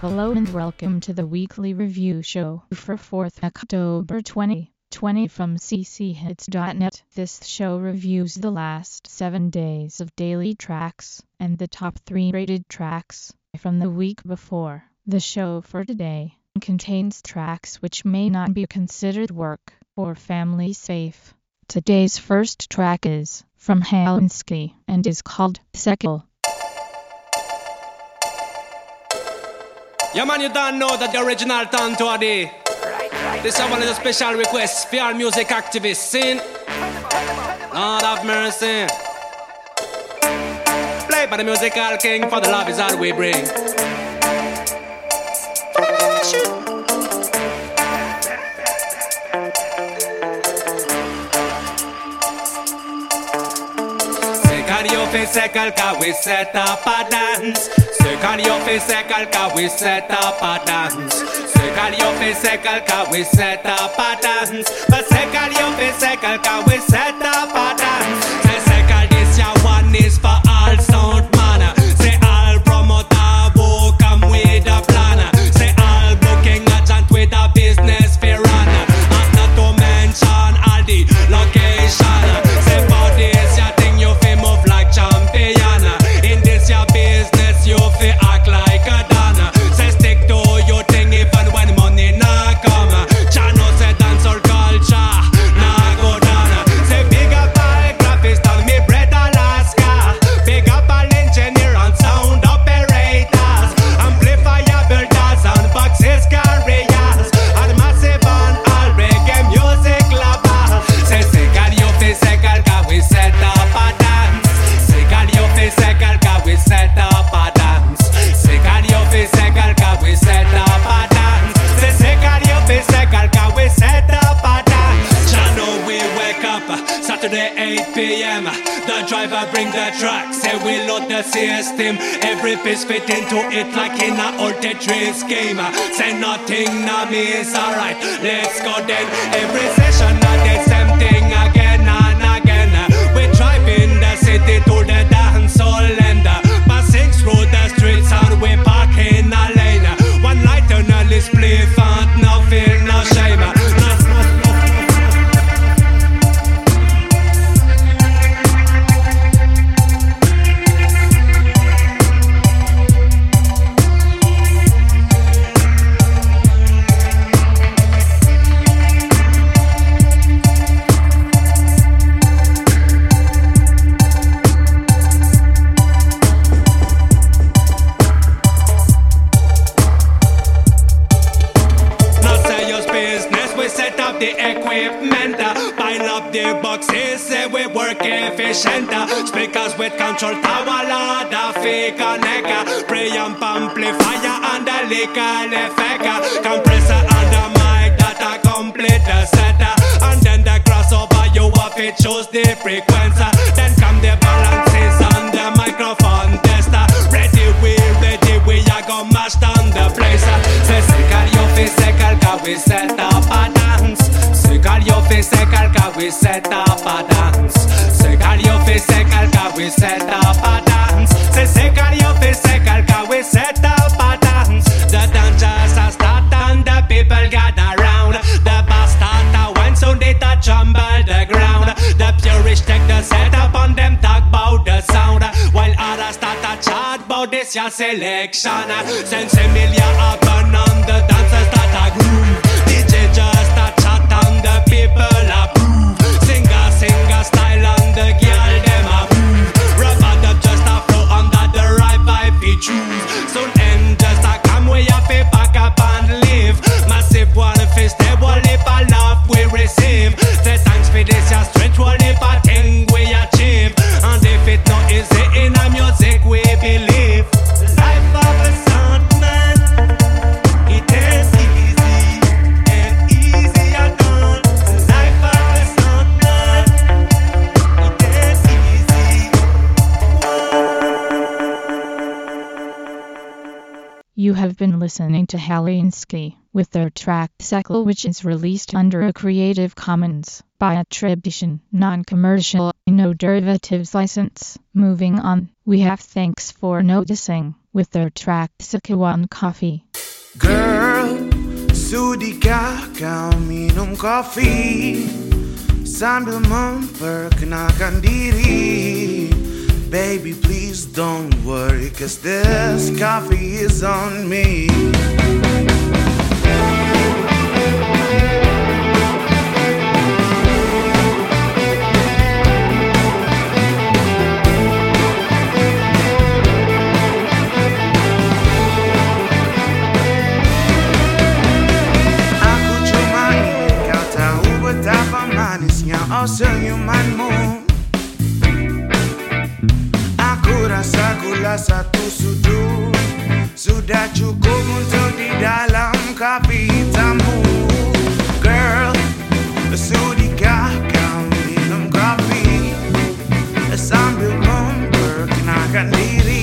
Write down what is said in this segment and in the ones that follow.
Hello and welcome to the weekly review show for 4th October 2020 from cchits.net. This show reviews the last 7 days of daily tracks and the top 3 rated tracks from the week before. The show for today contains tracks which may not be considered work or family safe. Today's first track is from Halinsky and is called Sekel. Yeah, man, you don't know that the original Tanto are there. Right, right, this one is a special request for our music activists. Sin. Lord have mercy. Play by the musical king, for the love is all we bring. Sacar yo fe secal, we set up a dance. Se cal yo fe we set up a dance Se cal yo fe we set up a dance But se cal yo fe we set up a dance Se this one is your selection. Since Emilia Abandoned the dancers that are groomed. listening to Halinsky with their track Sekel which is released under a Creative Commons by attribution, non-commercial, no derivatives license. Moving on, we have Thanks for Noticing with their track Sikiwan Coffee. Girl, sudi kau minum sambil memperkenalkan diri don't worry Cause this coffee is on me. Aku cuma ingin kau tahu betapa manisnya oh gula satu sudut Sudah cukup untuk di dalam kopi hitammu Girl, sudikah kau minum kopi? Sambil memperkenalkan diri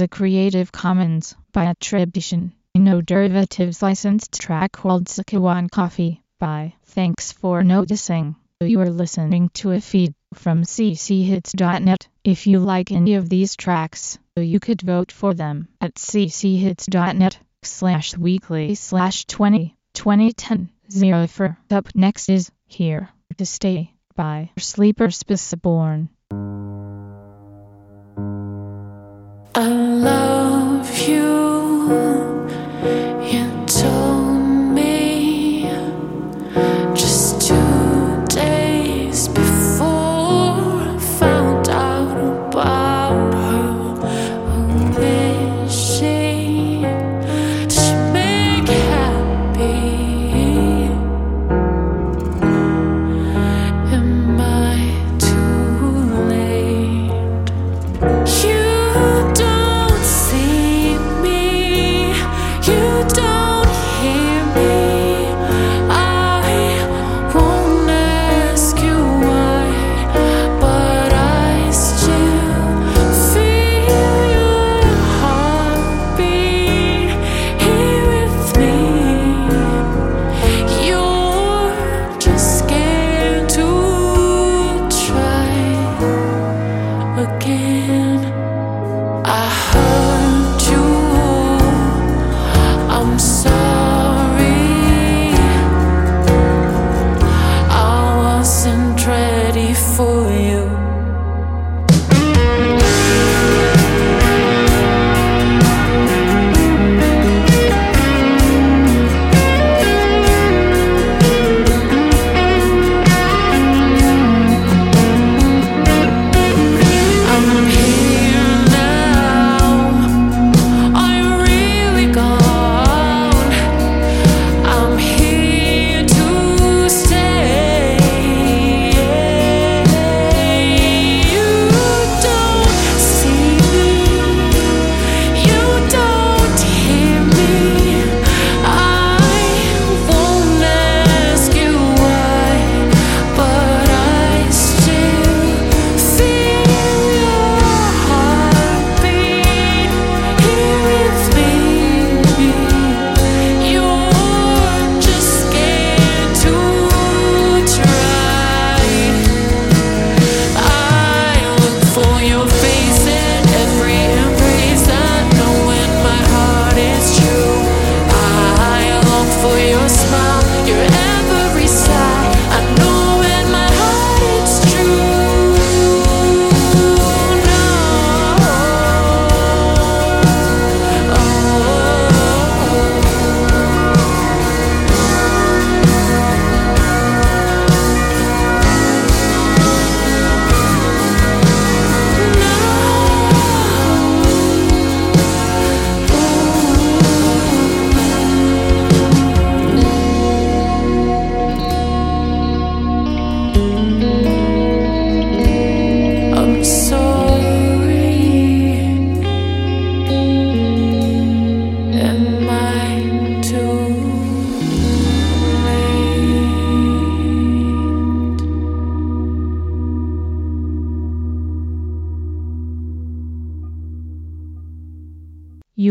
A Creative Commons by attribution, no derivatives licensed track called Sakawan Coffee by. Thanks for noticing. You are listening to a feed from cchits.net. If you like any of these tracks, you could vote for them at cchits.net slash weekly slash 20 2010 0 for. Up next is Here to Stay by Sleeper Spaceborn. You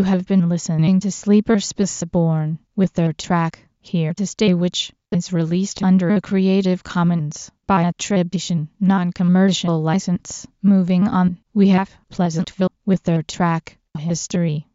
have been listening to Sleeper Born with their track Here to Stay which is released under a Creative Commons by attribution, non-commercial license. Moving on, we have Pleasantville with their track History.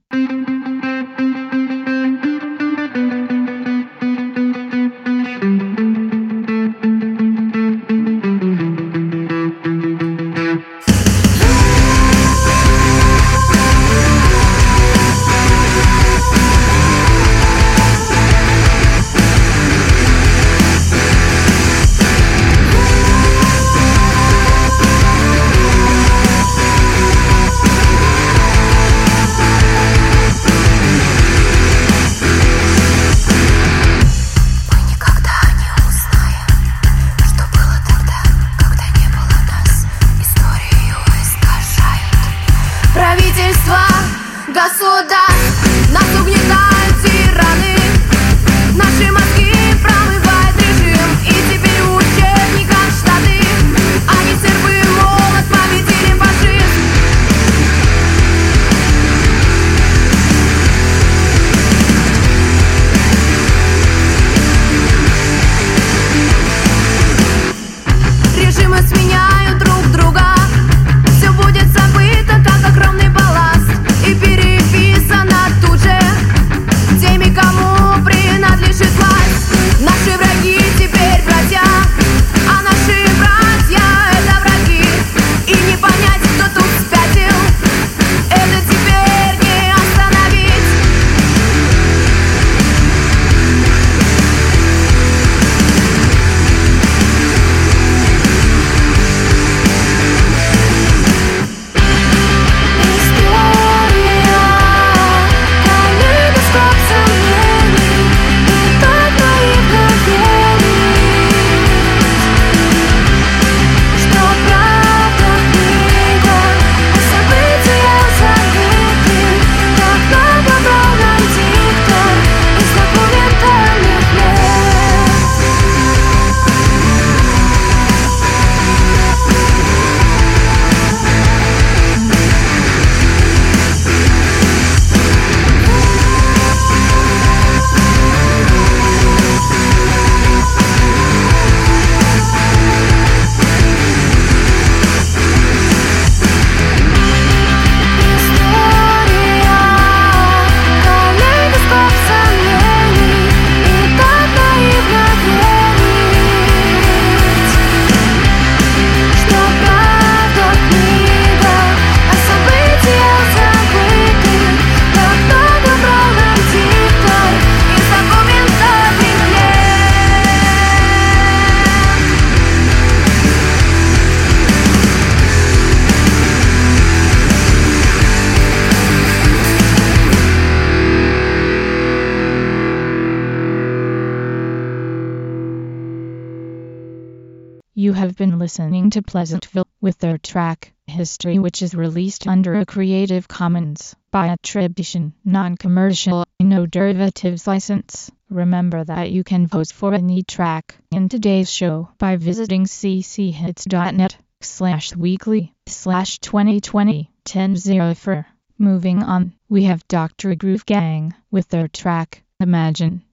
Listening to Pleasantville with their track History which is released under a Creative Commons by attribution, non-commercial, no derivatives license. Remember that you can vote for any track in today's show by visiting cchits.net slash weekly slash 2020 1004. Moving on, we have Dr. Groove Gang with their track Imagine.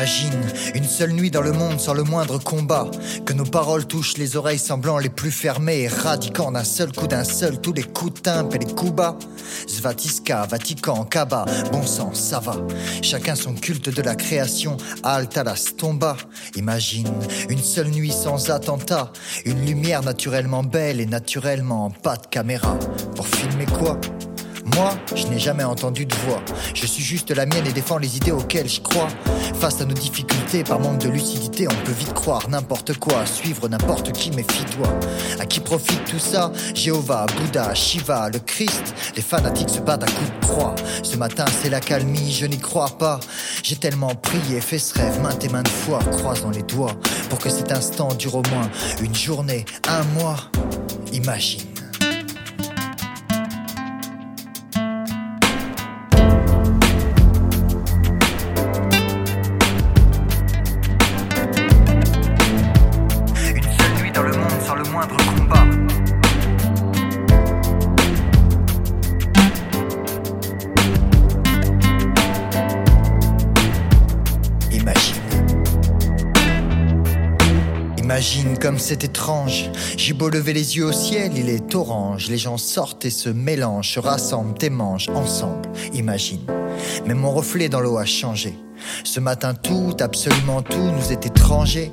Imagine une seule nuit dans le monde sans le moindre combat, que nos paroles touchent les oreilles semblant les plus fermées, éradiquant d'un seul coup d'un seul tous les coups de timbre et les coups bas. Svatiska, Vatican, Kaba, bon sang, ça va. Chacun son culte de la création, Alta la Stomba. Imagine une seule nuit sans attentat, une lumière naturellement belle et naturellement pas de caméra. Pour filmer quoi? Moi, je n'ai jamais entendu de voix. Je suis juste la mienne et défends les idées auxquelles je crois. Face à nos difficultés, par manque de lucidité, on peut vite croire n'importe quoi, suivre n'importe qui, méfie-toi. À qui profite tout ça? Jéhovah, Bouddha, Shiva, le Christ. Les fanatiques se battent à coups de croix. Ce matin, c'est la calmie, je n'y crois pas. J'ai tellement prié, fait ce rêve maintes et maintes fois, croisant les doigts, pour que cet instant dure au moins une journée, un mois. Imagine. Moindre. Imagine comme c'est étrange. J'ai beau lever les yeux au ciel, il est orange. Les gens sortent et se mélangent, se rassemblent et mangent ensemble. Imagine. Mais mon reflet dans l'eau a changé. Ce matin, tout, absolument tout, nous est étranger.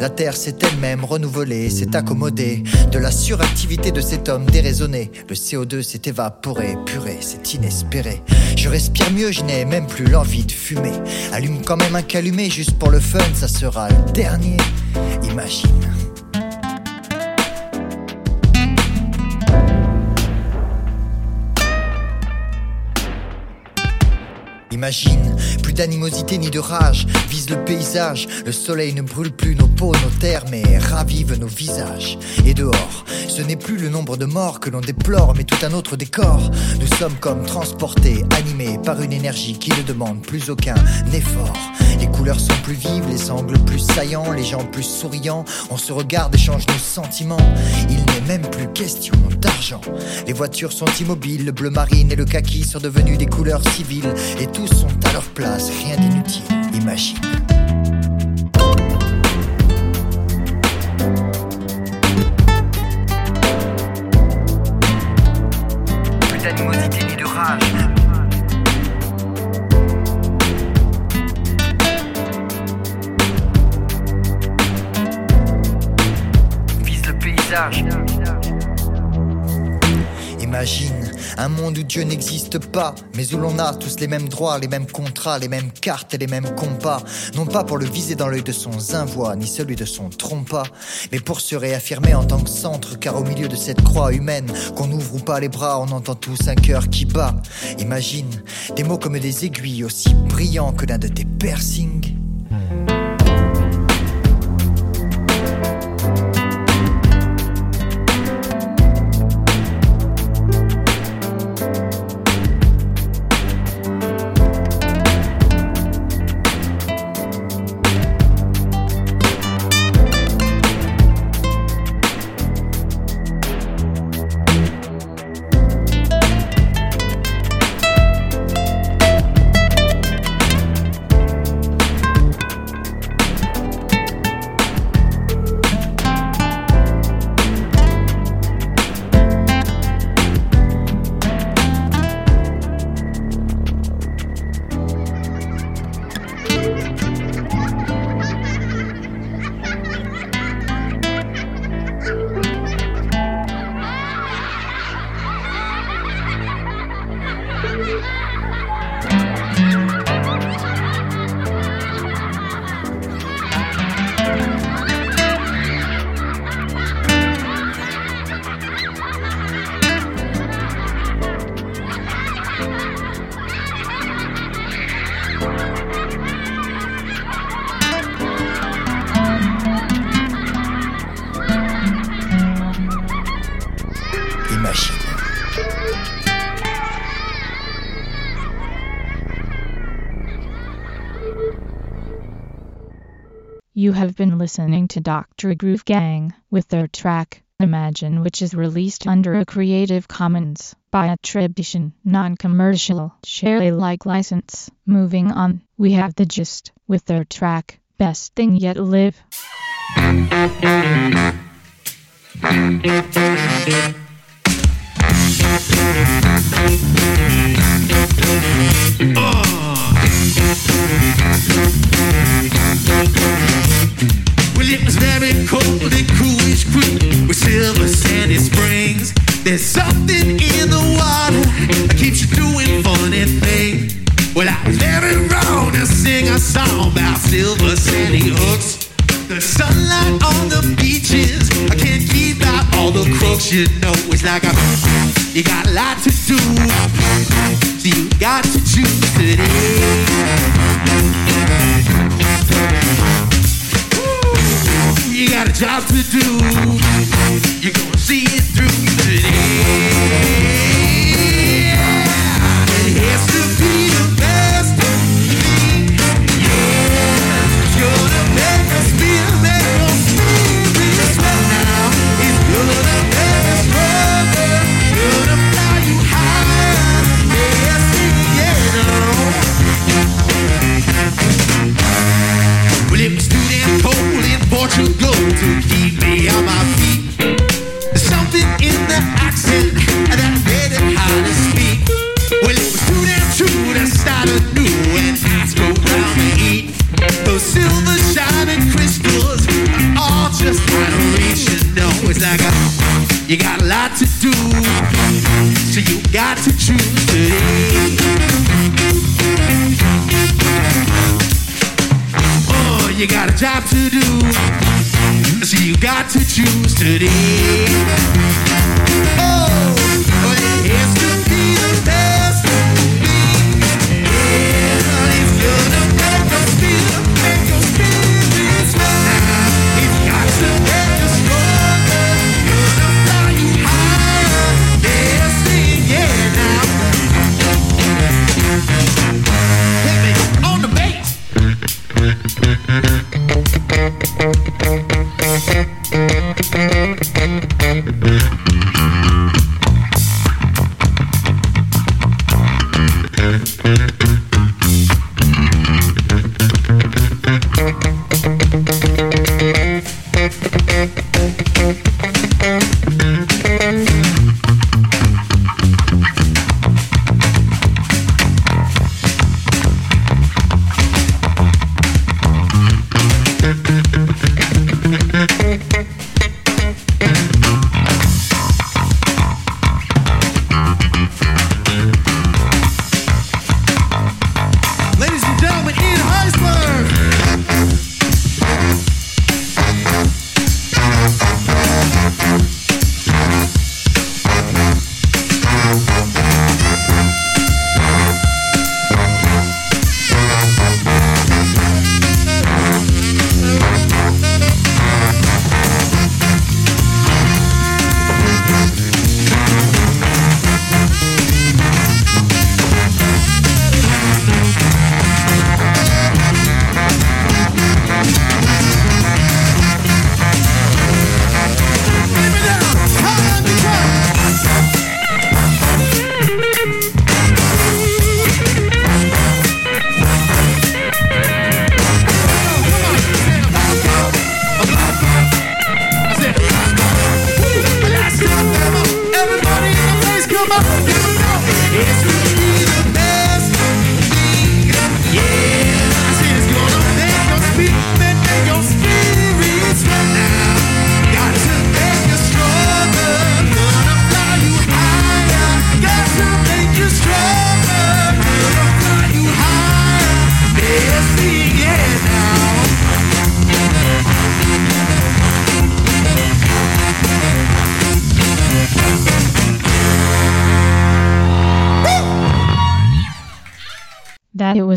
La terre s'est elle-même renouvelée, s'est accommodée de la suractivité de cet homme déraisonné. Le CO2 s'est évaporé, puré, c'est inespéré. Je respire mieux, je n'ai même plus l'envie de fumer. Allume quand même un calumet juste pour le fun, ça sera le dernier. Imagine. Plus d'animosité ni de rage, vise le paysage, le soleil ne brûle plus nos peaux, nos terres, mais ravive nos visages. Et dehors, ce n'est plus le nombre de morts que l'on déplore, mais tout un autre décor. Nous sommes comme transportés, animés par une énergie qui ne demande plus aucun effort. Les couleurs sont plus vives, les angles plus saillants, les gens plus souriants. On se regarde, échange nos sentiments. Il n'est même plus question d'argent. Les voitures sont immobiles, le bleu marine et le kaki sont devenus des couleurs civiles. Sont à leur place, rien d'inutile. Imagine. Plus un monde où Dieu n'existe pas, mais où l'on a tous les mêmes droits, les mêmes contrats, les mêmes cartes et les mêmes compas. Non pas pour le viser dans l'œil de son zinvoix, ni celui de son trompa, mais pour se réaffirmer en tant que centre, car au milieu de cette croix humaine, qu'on ouvre ou pas les bras, on entend tous un cœur qui bat. Imagine des mots comme des aiguilles, aussi brillants que l'un de tes piercings. Listening to Dr. Groove Gang with their track Imagine which is released under a Creative Commons by attribution, non-commercial, share Alike license. Moving on, we have the gist with their track, Best Thing Yet Live. Uh. Well, it was very cold and coolish creek with silver sandy springs. There's something in the water that keeps you doing funny things. Well, I was very wrong to sing a song about silver sandy hooks. The sunlight on the beaches, I can't keep out all the crooks. You know, it's like a, you got a lot to do, so you got to choose today. You got a job to do. You're gonna see it through today. To keep me on my feet. There's something in the accent that made it hard to speak. Well, it was too damn true to start anew and ask around to eat. Those silver shining crystals are all just out of reach. You know, it's like a, you got a lot to do, so you got to choose today. Oh, you got a job to do. You got to choose today. Oh, well,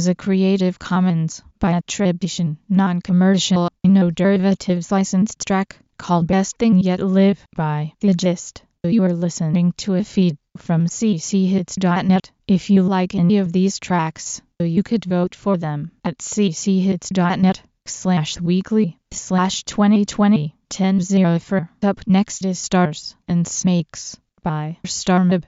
A Creative Commons by attribution, non-commercial, no derivatives licensed track called Best Thing Yet Live by The Gist. You are listening to a feed from cchits.net. If you like any of these tracks, you could vote for them at cchits.net slash weekly slash 2020 10 Up next is Stars and Snakes by Starmob.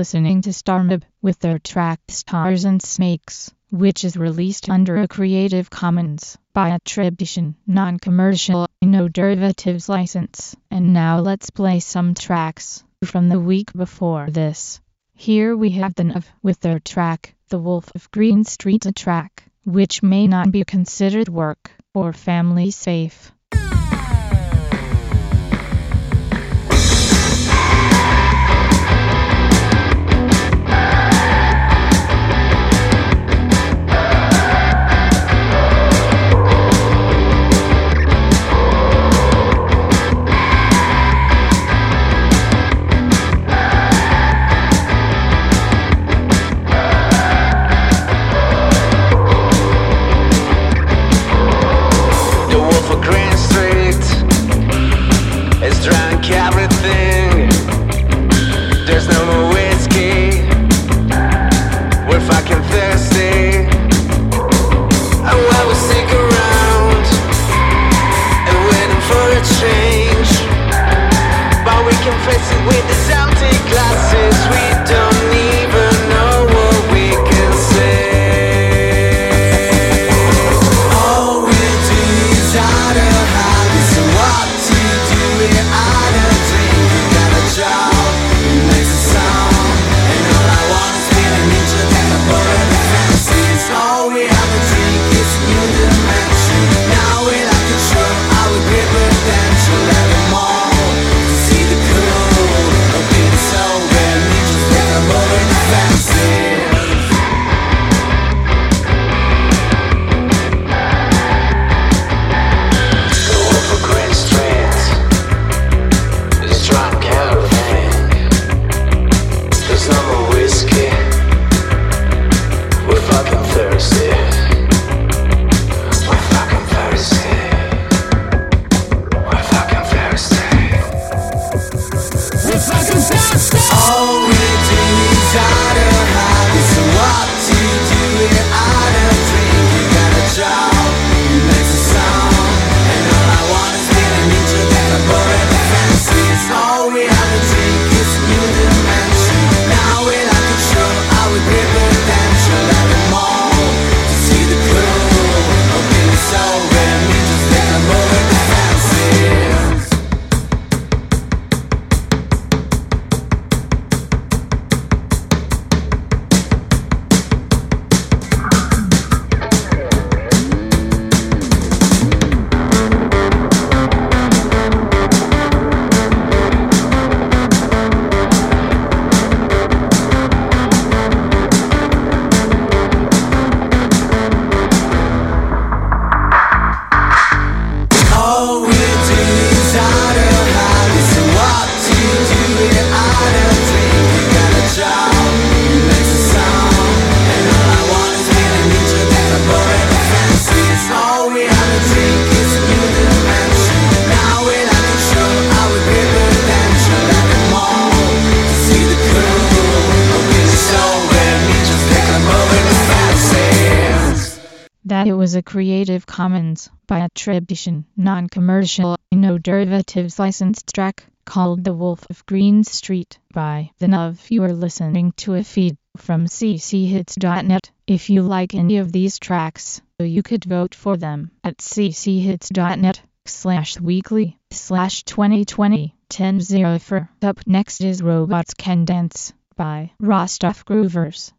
listening to Starmob with their track Stars and Snakes, which is released under a Creative Commons by attribution, non-commercial, no derivatives license. And now let's play some tracks from the week before this. Here we have The with their track The Wolf of Green Street, a track which may not be considered work or family safe. commercial no derivatives licensed track called The Wolf of Green Street by the Nov. You are listening to a feed from cchits.net. If you like any of these tracks, you could vote for them at cchits.net slash weekly slash 2020 10 Up next is Robots Can Dance by Rostov Groovers.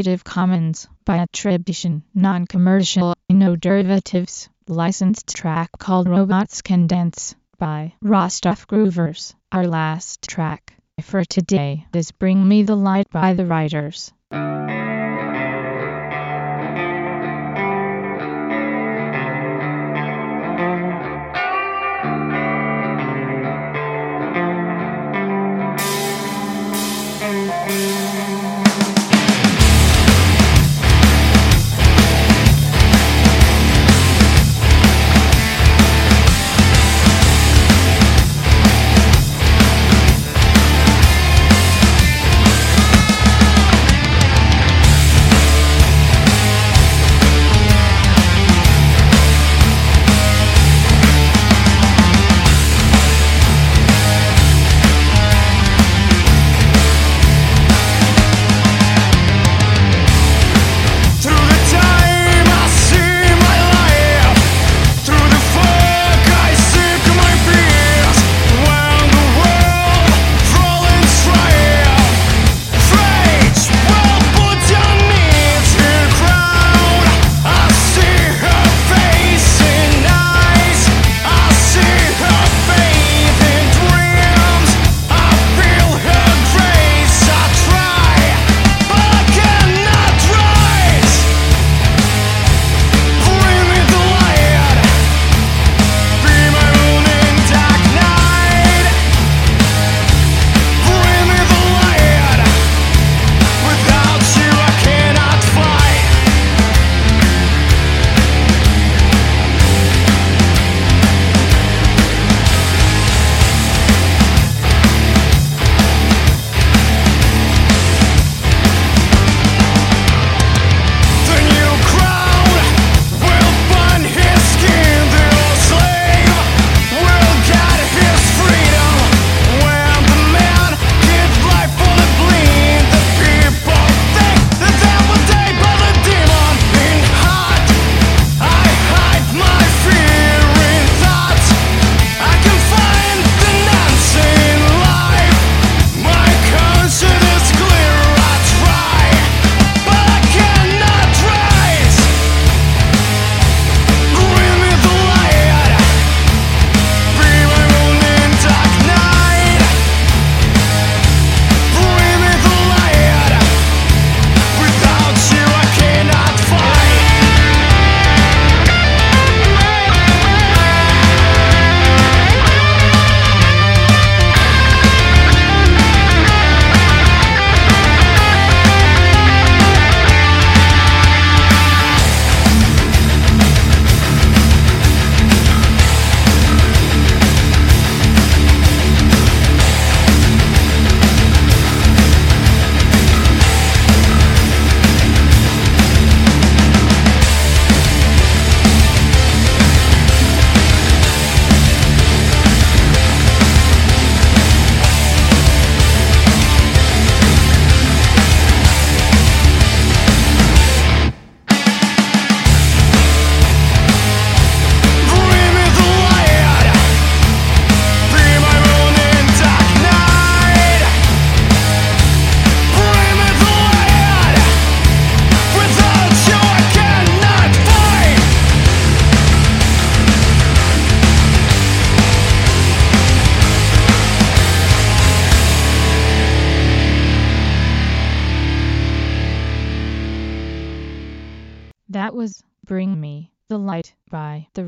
Creative Commons by attribution, non-commercial, no derivatives, licensed track called Robots Can Dance by Rostov Groovers. Our last track for today is Bring Me the Light by the Writers.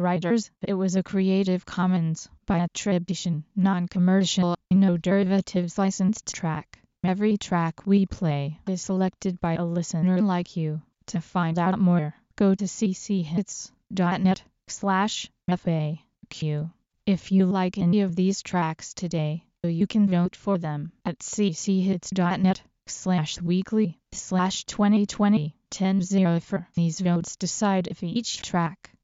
Writers. It was a Creative Commons by attribution, non-commercial, no derivatives licensed track. Every track we play is selected by a listener like you. To find out more, go to cchits.net slash FAQ. If you like any of these tracks today, you can vote for them at cchits.net slash weekly slash 2020 1004. These votes decide if each track